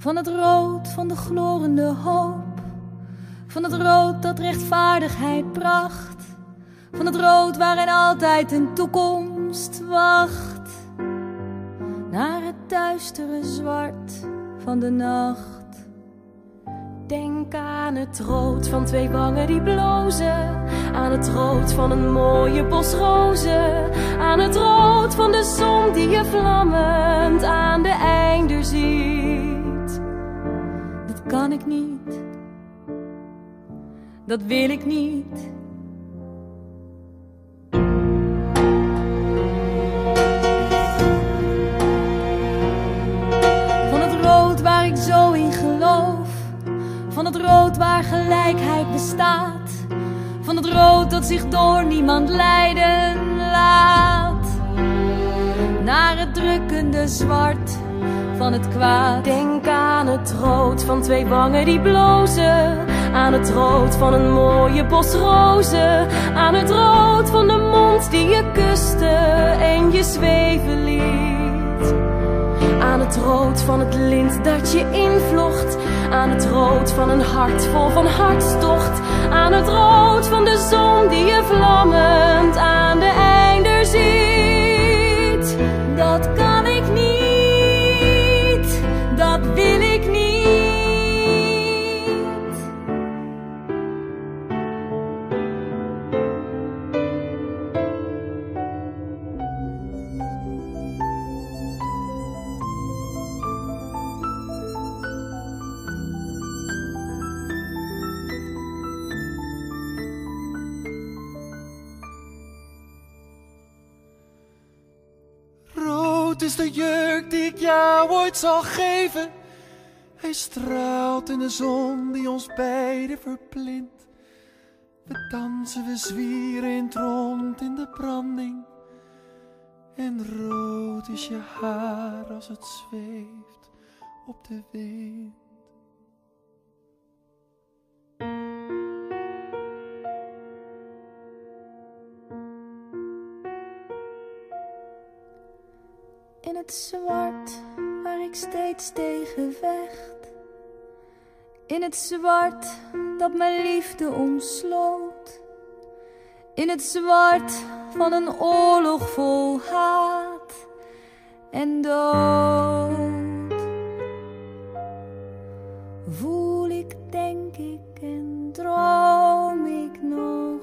Van het rood van de glorende hoop. Van het rood dat rechtvaardigheid bracht. Van het rood waarin altijd een toekomst wacht. Naar het duistere zwart van de nacht. Denk aan het rood van twee wangen die blozen. Aan het rood van een mooie bos rozen. Aan het rood van de zon die je vlammend aan kan ik niet. Dat wil ik niet. Van het rood waar ik zo in geloof. Van het rood waar gelijkheid bestaat. Van het rood dat zich door niemand leiden laat. Naar het drukkende zwart van het kwaad. Denk aan het rood van twee wangen die blozen. Aan het rood van een mooie bos rozen. Aan het rood van de mond die je kuste en je zweven liet. Aan het rood van het lint dat je invlocht. Aan het rood van een hart vol van hartstocht. Aan het rood van de zon die je vlammend Rood is de jurk die ik jou ooit zal geven. Hij straalt in de zon die ons beiden verblindt. We dansen, we zwieren in het rond in de branding. En rood is je haar als het zweeft op de wind. Het zwart waar ik steeds tegen vecht. In het zwart dat mijn liefde omsloot. In het zwart van een oorlog vol haat en dood. Voel ik, denk ik en droom ik nog